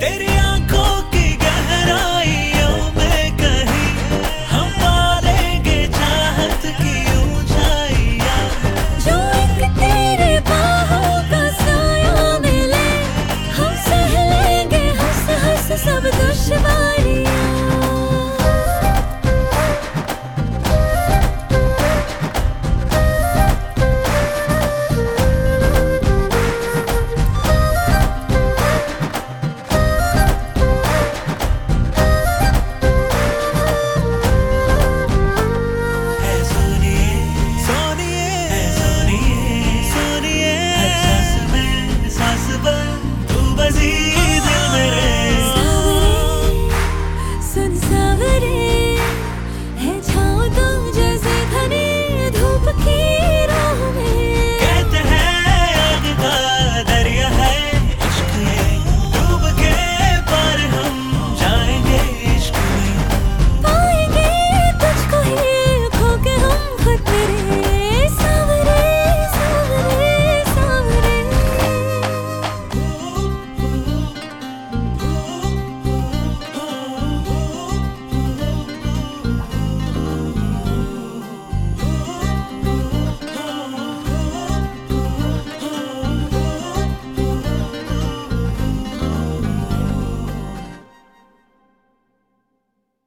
तेरी